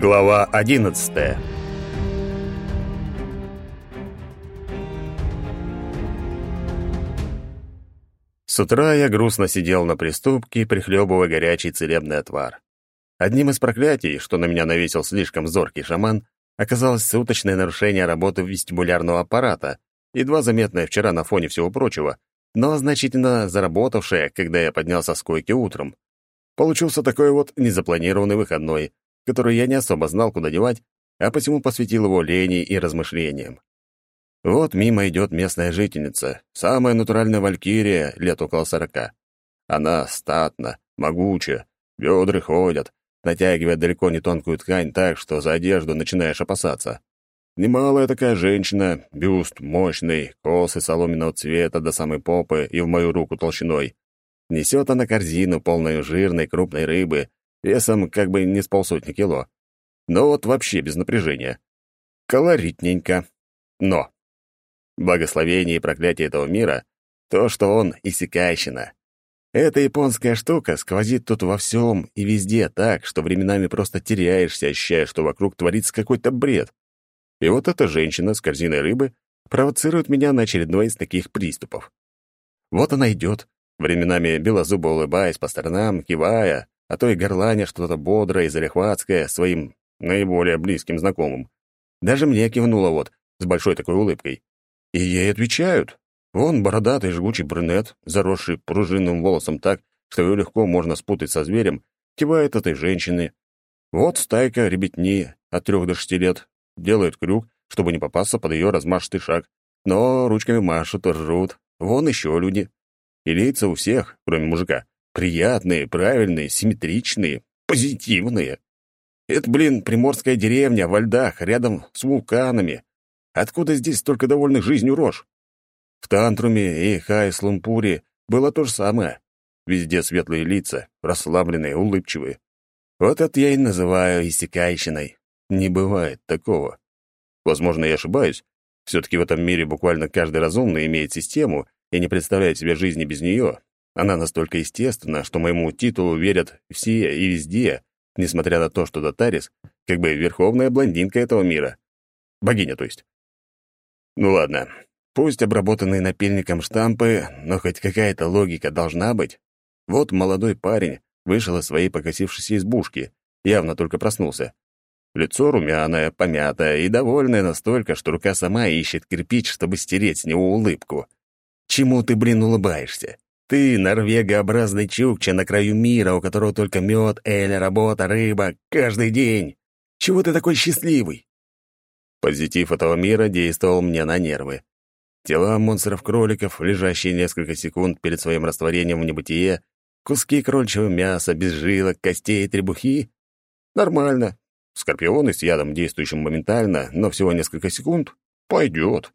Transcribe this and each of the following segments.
Глава 11. С утра я грустно сидел на приступке, прихлебывая горячий целебный отвар. Одним из проклятий, что на меня навесил слишком зоркий шаман, оказалось суточное нарушение работы вестибулярного аппарата, едва заметное вчера на фоне всего прочего, но значительно заработавшее, когда я поднялся с койки утром. Получился такой вот незапланированный выходной, который я не особо знал, куда девать, а посему посвятил его лени и размышлениям. Вот мимо идет местная жительница, самая натуральная валькирия, лет около сорока. Она статна, могучая, бедры ходят, натягивая далеко не тонкую ткань так, что за одежду начинаешь опасаться. Немалая такая женщина, бюст мощный, косы соломенного цвета до самой попы и в мою руку толщиной. Несет она корзину, полную жирной крупной рыбы, весом как бы не с полсотни кило. Но вот вообще без напряжения. Колоритненько. Но. Благословение и проклятие этого мира — то, что он иссякайщина. Эта японская штука сквозит тут во всем и везде так, что временами просто теряешься, ощущая, что вокруг творится какой-то бред. И вот эта женщина с корзиной рыбы провоцирует меня на очередной из таких приступов. Вот она идет, временами белозубо улыбаясь по сторонам, кивая, а то и горланя что-то бодрое и залихватское своим наиболее близким знакомым. Даже мне кивнула вот, с большой такой улыбкой. И ей отвечают. Он бородатый жгучий брюнет, заросший пружинным волосом так, что его легко можно спутать со зверем, кивает этой женщины. Вот стайка ребятни от трех до шести лет делает крюк, чтобы не попасться под ее размашистый шаг, но ручками машут, ржут. Вон еще люди. И лица у всех, кроме мужика, Приятные, правильные, симметричные, позитивные. Это, блин, приморская деревня во льдах, рядом с вулканами. Откуда здесь столько довольных жизнью рож? В Тантруме и Хайслумпуре было то же самое. Везде светлые лица, расслабленные, улыбчивые. Вот это я и называю иссякайщиной. Не бывает такого. Возможно, я ошибаюсь. Все-таки в этом мире буквально каждый разумный имеет систему и не представляет себе жизни без нее, она настолько естественна, что моему титулу верят все и везде, несмотря на то, что Датарис как бы верховная блондинка этого мира. Богиня, то есть. Ну ладно, пусть обработанные напильником штампы, но хоть какая-то логика должна быть. Вот молодой парень вышел из своей покосившейся избушки, явно только проснулся. Лицо румяное, помятое и довольное настолько, что рука сама ищет кирпич, чтобы стереть с него улыбку. Чему ты, блин, улыбаешься? Ты, норвегообразный чукча на краю мира, у которого только мед, эль, работа, рыба, каждый день. Чего ты такой счастливый?» Позитив этого мира действовал мне на нервы. Тела монстров-кроликов, лежащие несколько секунд перед своим растворением в небытие, куски крольчего мяса, без жилок, костей требухи — нормально. Скорпионы с ядом, действующим моментально, но всего несколько секунд — пойдет.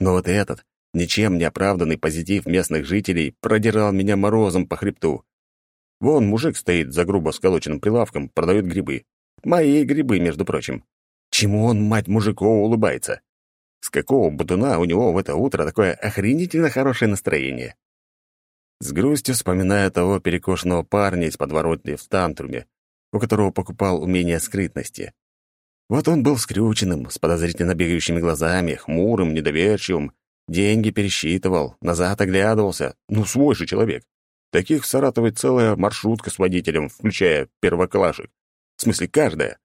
Но вот этот, Ничем не оправданный позитив местных жителей продирал меня морозом по хребту. Вон мужик стоит за грубо сколоченным прилавком, продает грибы. Мои грибы, между прочим. Чему он, мать мужиков, улыбается? С какого бутуна у него в это утро такое охренительно хорошее настроение? С грустью вспоминая того перекошенного парня из подворотни в Стантруме, у которого покупал умение скрытности. Вот он был скрюченным, с подозрительно бегающими глазами, хмурым, недоверчивым, Деньги пересчитывал, назад оглядывался. Ну, свой же человек. Таких в Саратове целая маршрутка с водителем, включая первоклашек. В смысле, каждая.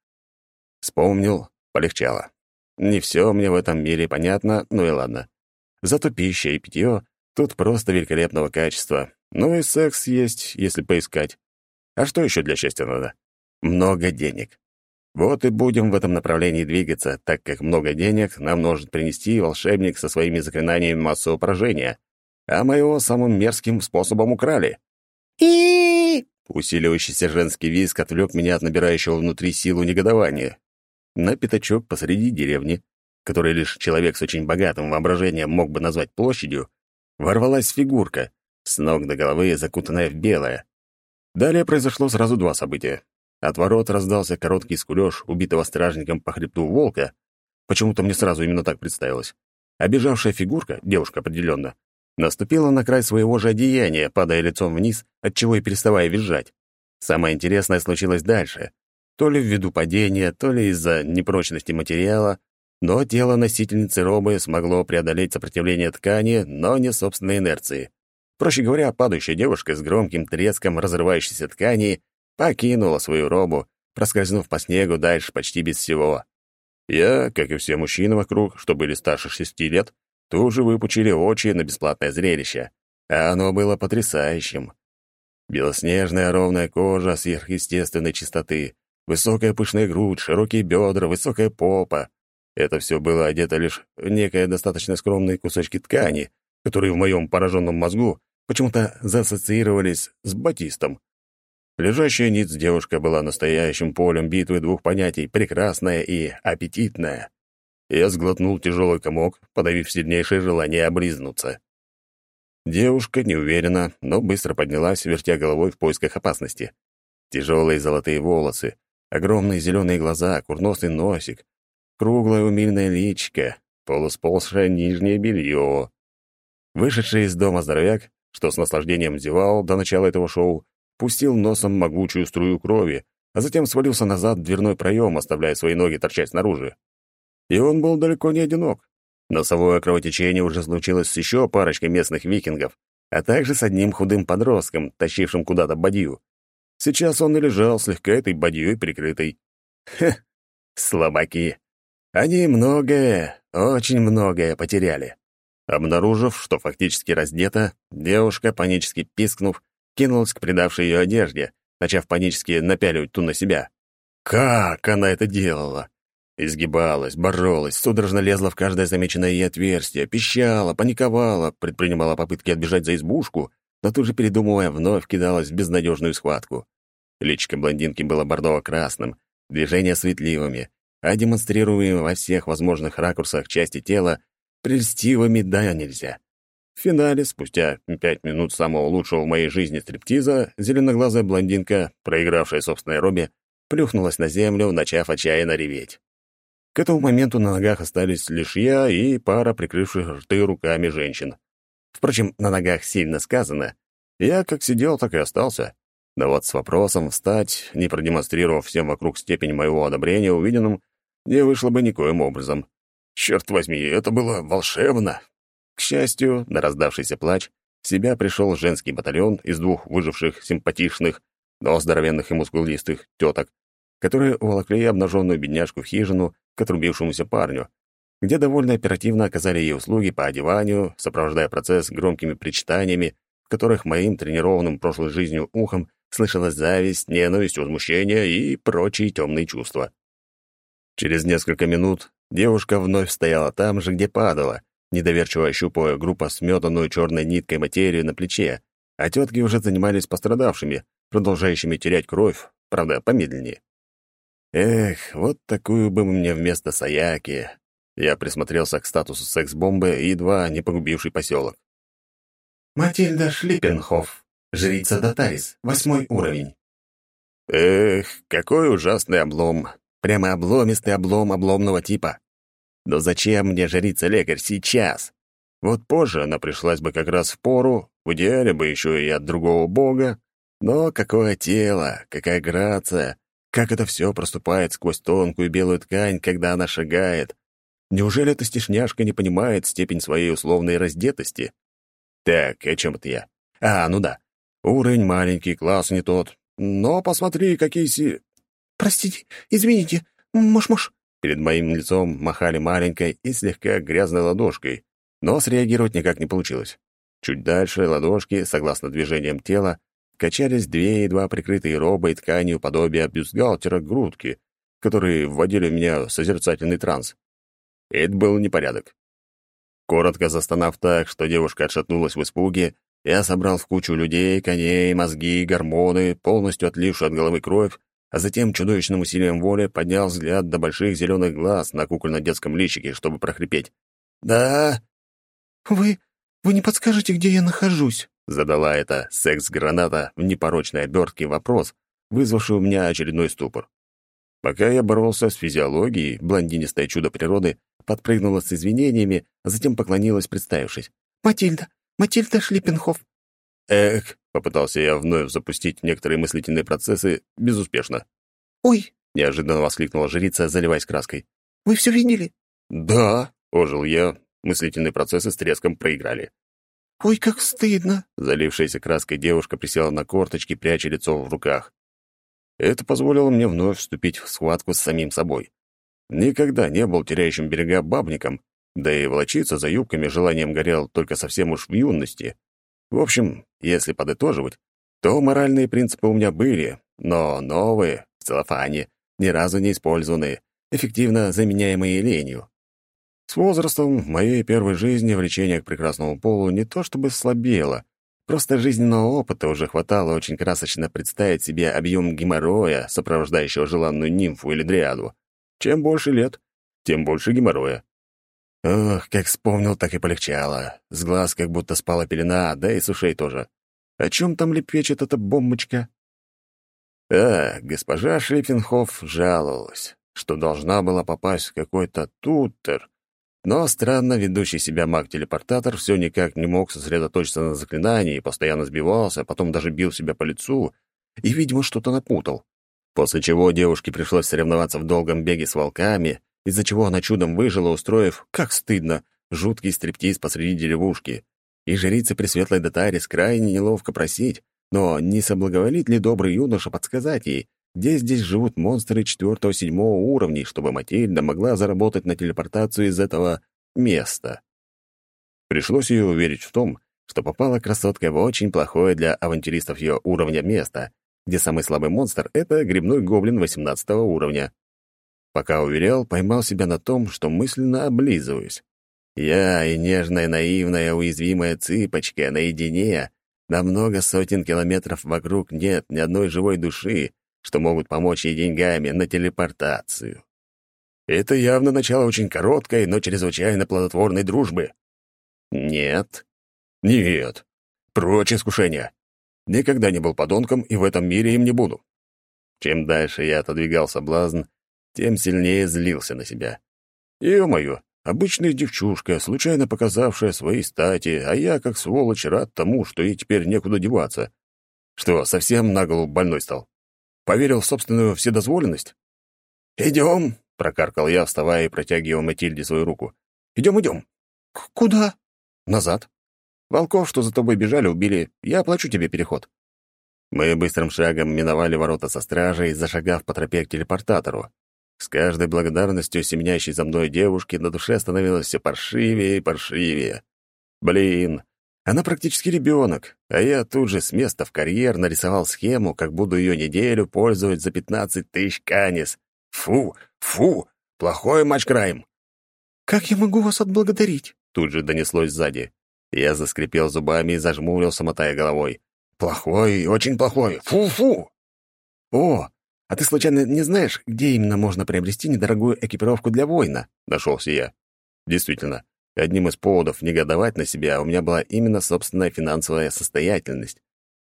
Вспомнил, полегчало. Не все мне в этом мире понятно, ну и ладно. Зато пища и питье тут просто великолепного качества. Ну и секс есть, если поискать. А что еще для счастья надо? Много денег. Вот и будем в этом направлении двигаться, так как много денег нам может принести волшебник со своими заклинаниями массового поражения, а моего самым мерзким способом украли. и Усиливающийся женский визг отвлек меня от набирающего внутри силу негодования. На пятачок посреди деревни, который лишь человек с очень богатым воображением мог бы назвать площадью, ворвалась фигурка, с ног до головы закутанная в белое. Далее произошло сразу два события. От ворот раздался короткий скулёж убитого стражником по хребту волка. Почему-то мне сразу именно так представилось. Обежавшая фигурка, девушка определенно, наступила на край своего же одеяния, падая лицом вниз, отчего и переставая визжать. Самое интересное случилось дальше. то ли ввиду падения, то ли из-за непрочности материала, но тело носительницы робы смогло преодолеть сопротивление ткани, но не собственной инерции. Проще говоря, падающая девушка с громким треском разрывающейся ткани покинула свою робу, проскользнув по снегу дальше почти без всего. Я, как и все мужчины вокруг, что были старше шести лет, тоже выпучили очи на бесплатное зрелище, а оно было потрясающим. Белоснежная ровная кожа сверхъестественной чистоты, высокая пышная грудь, широкие бедра, высокая попа. Это все было одето лишь в некое достаточно скромные кусочки ткани, которые в моем пораженном мозгу почему-то заассоциировались с батистом. Лежащая ниц девушка была настоящим полем битвы двух понятий — прекрасная и аппетитная. Я сглотнул тяжелый комок, подавив сильнейшее желание облизнуться. Девушка неуверенно, но быстро поднялась, вертя головой в поисках опасности. Тяжелые золотые волосы, огромные зеленые глаза, курносый носик, круглое умильное личико, полусползшее нижнее белье. Вышедший из дома здоровяк, что с наслаждением зевал до начала этого шоу, пустил носом могучую струю крови, а затем свалился назад в дверной проем, оставляя свои ноги торчать снаружи. И он был далеко не одинок. Носовое кровотечение уже случилось с еще парочкой местных викингов, а также с одним худым подростком, тащившим куда-то бадью. Сейчас он и лежал слегка этой бадьей прикрытой. Хе, слабаки. Они многое, очень многое потеряли. Обнаружив, что фактически раздета, девушка, панически пискнув, кинулась к предавшей ее одежде, начав панически напяливать ту на себя. Как она это делала? Изгибалась, боролась, судорожно лезла в каждое замеченное ей отверстие, пищала, паниковала, предпринимала попытки отбежать за избушку, но тут же, передумывая, вновь кидалась в безнадежную схватку. Личико блондинки было бордово-красным, движения светливыми, а демонстрируемые во всех возможных ракурсах части тела прельстивыми да нельзя. В финале, спустя пять минут самого лучшего в моей жизни стриптиза, зеленоглазая блондинка, проигравшая собственной робе, плюхнулась на землю, начав отчаянно реветь. К этому моменту на ногах остались лишь я и пара прикрывших рты руками женщин. Впрочем, на ногах сильно сказано. Я как сидел, так и остался. Но вот с вопросом встать, не продемонстрировав всем вокруг степень моего одобрения увиденным, не вышло бы никоим образом. Черт возьми, это было волшебно. К счастью, на раздавшийся плач в себя пришел женский батальон из двух выживших симпатичных, но здоровенных и мускулистых теток, которые уволокли обнаженную бедняжку в хижину к отрубившемуся парню, где довольно оперативно оказали ей услуги по одеванию, сопровождая процесс громкими причитаниями, в которых моим тренированным прошлой жизнью ухом слышалась зависть, ненависть, возмущение и прочие темные чувства. Через несколько минут девушка вновь стояла там же, где падала, недоверчиво ощупывая группа сметанную черной ниткой материю на плече, а тетки уже занимались пострадавшими, продолжающими терять кровь, правда, помедленнее. Эх, вот такую бы мне вместо Саяки. Я присмотрелся к статусу секс-бомбы и едва не погубивший поселок. Матильда Шлиппенхоф, жрица Датарис, восьмой уровень. Эх, какой ужасный облом. Прямо обломистый облом обломного типа. Но зачем мне жрица-лекарь сейчас? Вот позже она пришлась бы как раз в пору, в идеале бы еще и от другого бога. Но какое тело, какая грация, как это все проступает сквозь тонкую белую ткань, когда она шагает. Неужели эта стешняшка не понимает степень своей условной раздетости? Так, о чем это я? А, ну да. Уровень маленький, класс не тот. Но посмотри, какие си... Простите, извините, муж-муж. Перед моим лицом махали маленькой и слегка грязной ладошкой, но среагировать никак не получилось. Чуть дальше ладошки, согласно движениям тела, качались две едва прикрытые робой тканью подобия бюстгальтера грудки, которые вводили меня в созерцательный транс. Это был непорядок. Коротко застонав так, что девушка отшатнулась в испуге, я собрал в кучу людей, коней, мозги, гормоны, полностью отлившую от головы кровь, а затем чудовищным усилием воли поднял взгляд до больших зеленых глаз на кукольно-детском личике, чтобы прохрипеть. «Да?» «Вы... вы не подскажете, где я нахожусь?» Задала эта секс-граната в непорочной обертке вопрос, вызвавший у меня очередной ступор. Пока я боролся с физиологией, блондинистое чудо природы подпрыгнула с извинениями, а затем поклонилась, представившись. «Матильда! Матильда Шлиппенхоф!» «Эх!» — попытался я вновь запустить некоторые мыслительные процессы безуспешно. «Ой!» — неожиданно воскликнула жрица, заливаясь краской. «Вы все видели?» «Да», — ожил я. Мыслительные процессы с треском проиграли. «Ой, как стыдно!» Залившаяся краской девушка присела на корточки, пряча лицо в руках. Это позволило мне вновь вступить в схватку с самим собой. Никогда не был теряющим берега бабником, да и волочиться за юбками желанием горел только совсем уж в юности. В общем, если подытоживать, то моральные принципы у меня были, но новые, в целлофане, ни разу не использованные, эффективно заменяемые ленью. С возрастом в моей первой жизни влечение к прекрасному полу не то чтобы слабело, просто жизненного опыта уже хватало очень красочно представить себе объем геморроя, сопровождающего желанную нимфу или дриаду. Чем больше лет, тем больше геморроя. Ох, как вспомнил, так и полегчало. С глаз как будто спала пелена, да и с ушей тоже. О чем там лепечет эта бомбочка? А, госпожа Шлиффенхоф жаловалась, что должна была попасть в какой-то тутер, но странно ведущий себя маг-телепортатор все никак не мог сосредоточиться на заклинании, постоянно сбивался, потом даже бил себя по лицу и, видимо, что-то напутал. После чего девушке пришлось соревноваться в долгом беге с волками, из-за чего она чудом выжила, устроив, как стыдно, жуткий стриптиз посреди деревушки. И жрице Пресветлой Датарис крайне неловко просить, но не соблаговолит ли добрый юноша подсказать ей, где здесь живут монстры четвертого-седьмого уровней, чтобы Матильда могла заработать на телепортацию из этого места. Пришлось ее уверить в том, что попала красотка в очень плохое для авантюристов ее уровня место, где самый слабый монстр — это грибной гоблин 18 уровня. Пока уверял, поймал себя на том, что мысленно облизываюсь. Я и нежная, наивная, уязвимая цыпочка наедине, на много сотен километров вокруг нет ни одной живой души, что могут помочь ей деньгами на телепортацию. Это явно начало очень короткой, но чрезвычайно плодотворной дружбы. Нет. Нет. Прочь искушения. Никогда не был подонком и в этом мире им не буду. Чем дальше я отодвигал соблазн, тем сильнее злился на себя. Ё-моё, обычная девчушка, случайно показавшая свои стати, а я, как сволочь, рад тому, что ей теперь некуда деваться. Что, совсем на голову больной стал? Поверил в собственную вседозволенность? «Идем!» — прокаркал я, вставая и протягивая Матильде свою руку. «Идем, идем!» «Куда?» «Назад. Волков, что за тобой бежали, убили. Я оплачу тебе переход». Мы быстрым шагом миновали ворота со стражей, зашагав по тропе к телепортатору. С каждой благодарностью семенящей за мной девушки на душе становилось все паршивее и паршивее. Блин, она практически ребенок, а я тут же с места в карьер нарисовал схему, как буду ее неделю пользовать за 15 тысяч канис. Фу, фу, плохой матч-крайм. «Как я могу вас отблагодарить?» Тут же донеслось сзади. Я заскрипел зубами и зажмурился, мотая головой. «Плохой, очень плохой. Фу-фу!» «О, а ты случайно не знаешь, где именно можно приобрести недорогую экипировку для воина?» — нашелся я. Действительно, Одним из поводов негодовать на себя у меня была именно собственная финансовая состоятельность.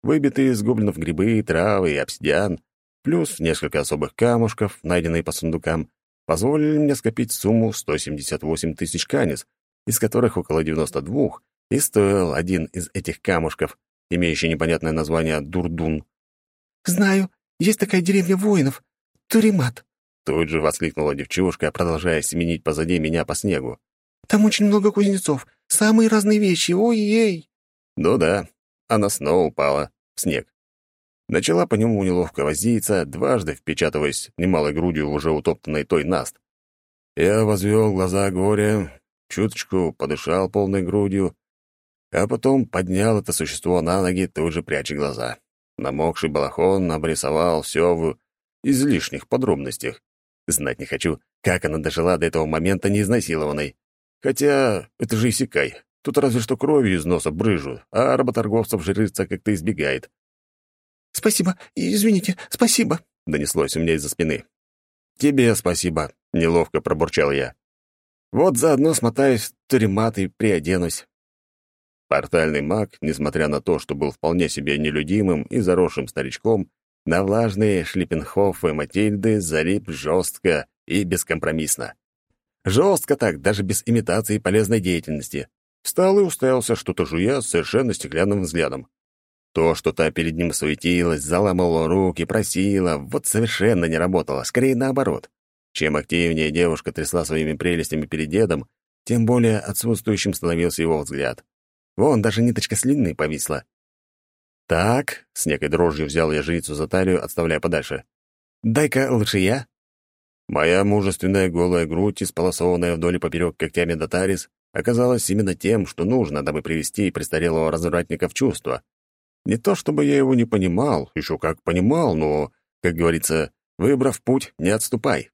Выбитые из гоблинов грибы, травы и обсидиан, плюс несколько особых камушков, найденные по сундукам, позволили мне скопить сумму 178 тысяч канис, из которых около 92 и стоил один из этих камушков, имеющий непонятное название Дурдун. «Знаю, есть такая деревня воинов. Туримат». Тут же воскликнула девчушка, продолжая семенить позади меня по снегу. Там очень много кузнецов. Самые разные вещи. Ой-ей!» Ну да, она снова упала в снег. Начала по нему неловко возиться, дважды впечатываясь немалой грудью в уже утоптанный той наст. Я возвел глаза горе, чуточку подышал полной грудью, а потом поднял это существо на ноги, тут же пряча глаза. Намокший балахон обрисовал все в излишних подробностях. Знать не хочу, как она дожила до этого момента неизнасилованной. Хотя это же Исикай. Тут разве что кровью из носа брыжу, а работорговцев жрица как-то избегает. «Спасибо, извините, спасибо», — донеслось у меня из-за спины. «Тебе спасибо», — неловко пробурчал я. «Вот заодно смотаюсь в туремат и приоденусь». Портальный маг, несмотря на то, что был вполне себе нелюдимым и заросшим старичком, на влажные шлиппенхофы Матильды залип жестко и бескомпромиссно. Жестко так, даже без имитации полезной деятельности. Встал и уставился, что-то жуя совершенно стеклянным взглядом. То, что та перед ним суетилась, заламывала руки, просила, вот совершенно не работало, скорее наоборот. Чем активнее девушка трясла своими прелестями перед дедом, тем более отсутствующим становился его взгляд. Вон, даже ниточка слюны повисла. «Так», — с некой дрожью взял я жрицу за талию, отставляя подальше. «Дай-ка лучше я». Моя мужественная голая грудь, исполосованная вдоль и поперек когтями Датарис, оказалась именно тем, что нужно, дабы привести престарелого развратника в чувство. Не то чтобы я его не понимал, еще как понимал, но, как говорится, выбрав путь, не отступай.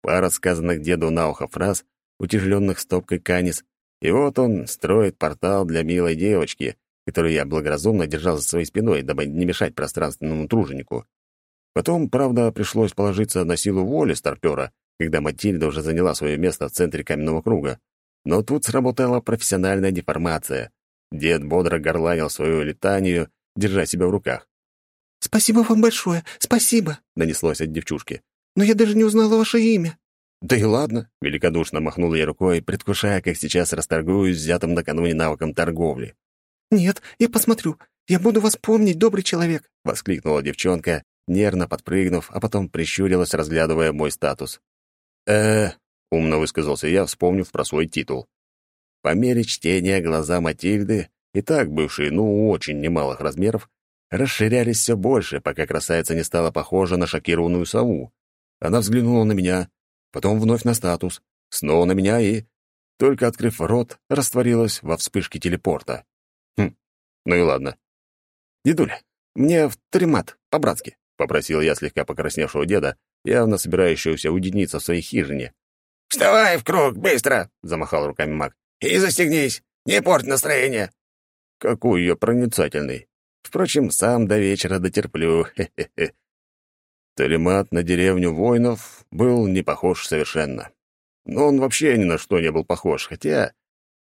Пара сказанных деду на ухо фраз, утяжеленных стопкой канис, и вот он строит портал для милой девочки, которую я благоразумно держал за своей спиной, дабы не мешать пространственному труженику. Потом, правда, пришлось положиться на силу воли старпера, когда Матильда уже заняла свое место в центре каменного круга. Но тут сработала профессиональная деформация. Дед бодро горланил свою летанию, держа себя в руках. «Спасибо вам большое, спасибо!» — донеслось от девчушки. «Но я даже не узнала ваше имя». «Да и ладно», — великодушно махнул я рукой, предвкушая, как сейчас расторгуюсь взятым накануне навыком торговли. «Нет, я посмотрю. Я буду вас помнить, добрый человек», — воскликнула девчонка, нервно подпрыгнув, а потом прищурилась, разглядывая мой статус. э умно высказался я, вспомнив про свой титул. По мере чтения глаза Матильды, и так бывшие, ну, очень немалых размеров, расширялись все больше, пока красавица не стала похожа на шокированную сову. Она взглянула на меня, потом вновь на статус, снова на меня и, только открыв рот, растворилась во вспышке телепорта. Хм, ну и ладно. «Дедуля, мне в тримат, по-братски», — попросил я слегка покрасневшего деда, явно собирающегося уединиться в своей хижине. «Вставай в круг, быстро!» — замахал руками маг. «И застегнись! Не порть настроение!» Какой я проницательный. Впрочем, сам до вечера дотерплю. Хе-хе-хе. Талимат на деревню воинов был не похож совершенно. Но он вообще ни на что не был похож, хотя,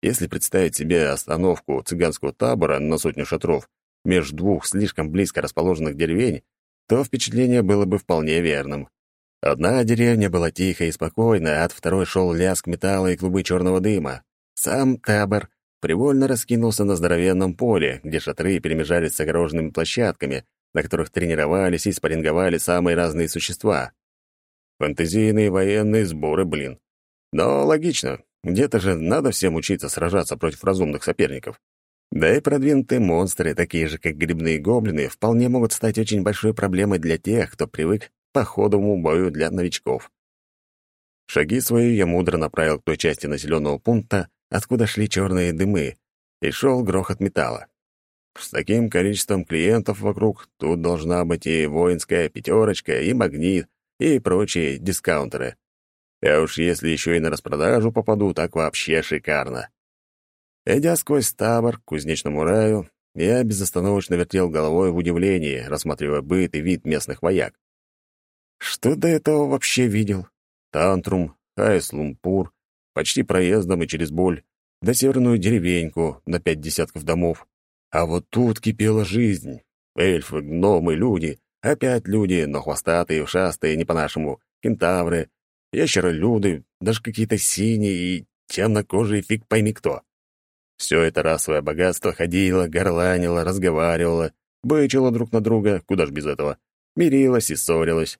если представить себе остановку цыганского табора на сотню шатров между двух слишком близко расположенных деревень, то впечатление было бы вполне верным. Одна деревня была тихой и спокойной, а от второй шел лязг металла и клубы черного дыма. Сам табор привольно раскинулся на здоровенном поле, где шатры перемежались с огороженными площадками, на которых тренировались и спарринговали самые разные существа. Фантазийные военные сборы, блин. Но логично, где-то же надо всем учиться сражаться против разумных соперников. Да и продвинутые монстры, такие же, как грибные гоблины, вполне могут стать очень большой проблемой для тех, кто привык к походовому бою для новичков. Шаги свои я мудро направил к той части населенного пункта, откуда шли черные дымы, и шел грохот металла. С таким количеством клиентов вокруг тут должна быть и воинская пятерочка, и магнит, и прочие дискаунтеры. А уж если еще и на распродажу попаду, так вообще шикарно. Идя сквозь табор к кузнечному раю, я безостановочно вертел головой в удивлении, рассматривая быт и вид местных вояк. Что до этого вообще видел? Тантрум, Хайс-Лумпур, почти проездом и через боль, до северную деревеньку на пять десятков домов, а вот тут кипела жизнь. Эльфы, гномы, люди. Опять люди, но хвостатые, ушастые, не по-нашему. Кентавры, ящеролюды, даже какие-то синие и темнокожие фиг пойми кто. Все это расовое богатство ходило, горланило, разговаривало, бычило друг на друга, куда ж без этого, мирилось и ссорилось.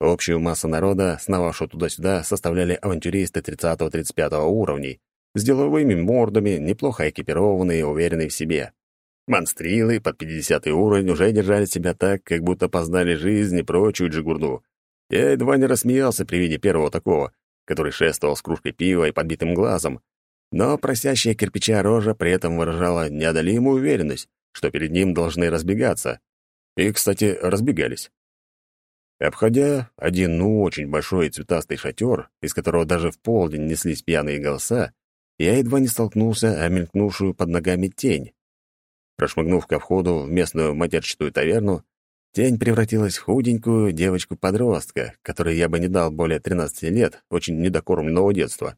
Общую массу народа, сновавшую туда-сюда, составляли авантюристы 30-35 уровней, с деловыми мордами, неплохо экипированные и уверенные в себе. Монстрилы под 50 уровень уже держали себя так, как будто познали жизнь и прочую джигурду. Я едва не рассмеялся при виде первого такого, который шествовал с кружкой пива и подбитым глазом, но просящая кирпича рожа при этом выражала неодолимую уверенность, что перед ним должны разбегаться. И, кстати, разбегались. Обходя один, ну, очень большой и цветастый шатер, из которого даже в полдень неслись пьяные голоса, я едва не столкнулся о мелькнувшую под ногами тень. Прошмыгнув ко входу в местную матерчатую таверну, тень превратилась в худенькую девочку-подростка, которой я бы не дал более 13 лет, очень недокормленного детства.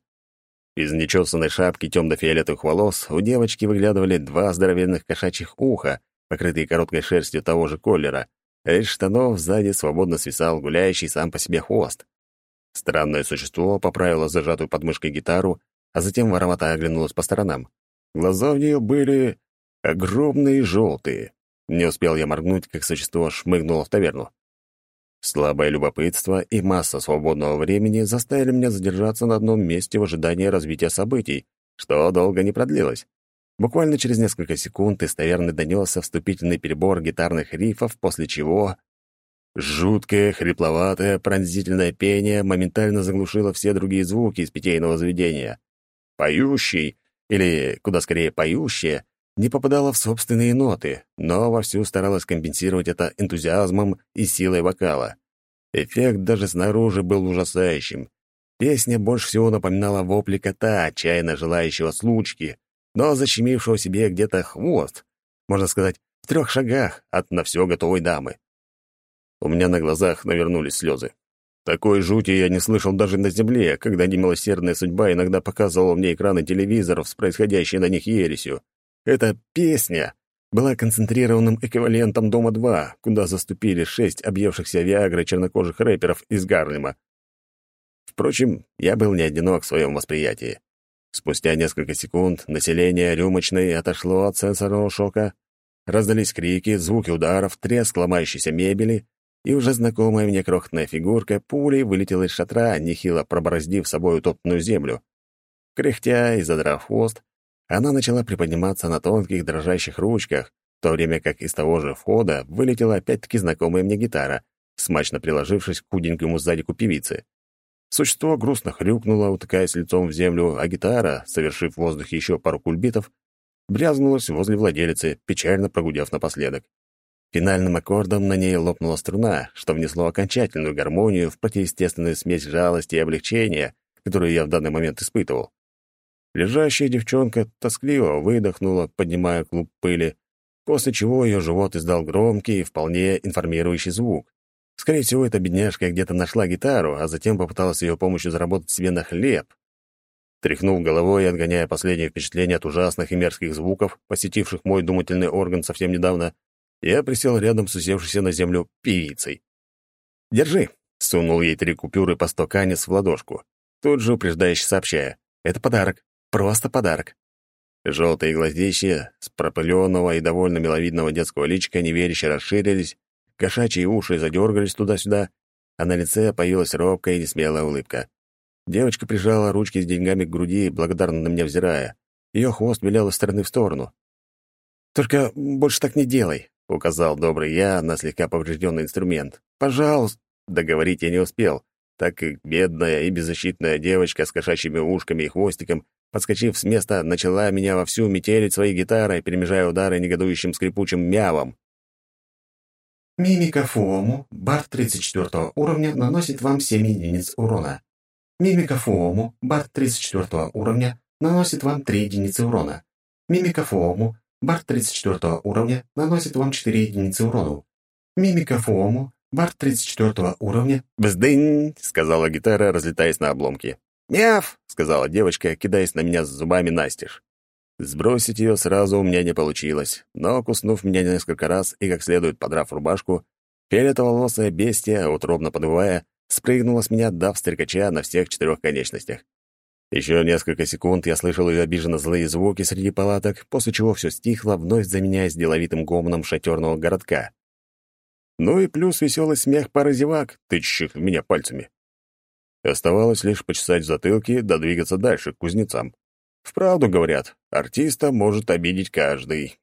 Из нечесанной шапки темно-фиолетовых волос у девочки выглядывали два здоровенных кошачьих уха, покрытые короткой шерстью того же колера, а из штанов сзади свободно свисал гуляющий сам по себе хвост. Странное существо поправило зажатую подмышкой гитару, а затем воровато оглянулось по сторонам. Глаза у нее были огромные желтые. Не успел я моргнуть, как существо шмыгнуло в таверну. Слабое любопытство и масса свободного времени заставили меня задержаться на одном месте в ожидании развития событий, что долго не продлилось. Буквально через несколько секунд из таверны донесся вступительный перебор гитарных рифов, после чего... Жуткое, хрипловатое, пронзительное пение моментально заглушило все другие звуки из питейного заведения. Поющий, или, куда скорее, поющее, не попадала в собственные ноты, но вовсю старалась компенсировать это энтузиазмом и силой вокала. Эффект даже снаружи был ужасающим. Песня больше всего напоминала вопли кота, отчаянно желающего случки, но защемившего себе где-то хвост, можно сказать, в трех шагах от на все готовой дамы. У меня на глазах навернулись слезы. Такой жути я не слышал даже на земле, когда немилосердная судьба иногда показывала мне экраны телевизоров с происходящей на них ересью. Эта песня была концентрированным эквивалентом «Дома-2», куда заступили шесть объевшихся Виагры чернокожих рэперов из Гарлема. Впрочем, я был не одинок в своем восприятии. Спустя несколько секунд население рюмочной отошло от сенсорного шока. Раздались крики, звуки ударов, треск ломающейся мебели, и уже знакомая мне крохотная фигурка пулей вылетела из шатра, нехило пробороздив собой утопленную землю. Кряхтя и задрав хвост, она начала приподниматься на тонких дрожащих ручках, в то время как из того же входа вылетела опять-таки знакомая мне гитара, смачно приложившись к худенькому сзадику певицы. Существо грустно хрюкнуло, утыкаясь лицом в землю, а гитара, совершив в воздухе еще пару кульбитов, брязнулась возле владелицы, печально прогудев напоследок. Финальным аккордом на ней лопнула струна, что внесло окончательную гармонию в противоестественную смесь жалости и облегчения, которую я в данный момент испытывал. Лежащая девчонка тоскливо выдохнула, поднимая клуб пыли, после чего ее живот издал громкий и вполне информирующий звук. Скорее всего, эта бедняжка где-то нашла гитару, а затем попыталась ее помощью заработать себе на хлеб. Тряхнув головой и отгоняя последние впечатления от ужасных и мерзких звуков, посетивших мой думательный орган совсем недавно, я присел рядом с усевшейся на землю певицей. «Держи», — сунул ей три купюры по сто канец в ладошку, тут же упреждающе сообщая. «Это подарок. Просто подарок. Желтые глазища с пропыленного и довольно миловидного детского личика неверяще расширились, кошачьи уши задергались туда-сюда, а на лице появилась робкая и несмелая улыбка. Девочка прижала ручки с деньгами к груди, благодарно на меня взирая. Ее хвост вилял из стороны в сторону. «Только больше так не делай», — указал добрый я на слегка поврежденный инструмент. «Пожалуйста». Договорить я не успел, так как бедная и беззащитная девочка с кошачьими ушками и хвостиком подскочив с места, начала меня вовсю метелить своей гитарой, перемежая удары негодующим скрипучим мявом. Мимика Фуому, бард 34 уровня, наносит вам 7 единиц урона. Мимика Фуому, бард 34 уровня, наносит вам 3 единицы урона. Мимика Фуому, бард 34 уровня, наносит вам 4 единицы урона. Мимика Фуому, бард 34 уровня... «Бздынь!» — сказала гитара, разлетаясь на обломки. «Мяв!» — сказала девочка, кидаясь на меня с зубами настежь. Сбросить ее сразу у меня не получилось, но, куснув меня несколько раз и как следует подрав рубашку, фиолетово-волосая бестия, утробно подвывая, спрыгнула с меня, дав стрекача на всех четырех конечностях. Еще несколько секунд я слышал ее обиженно злые звуки среди палаток, после чего все стихло, вновь заменяясь деловитым гомоном шатерного городка. Ну и плюс веселый смех пары зевак, тычущих меня пальцами. Оставалось лишь почесать в затылке да двигаться дальше, к кузнецам. Вправду говорят, артиста может обидеть каждый.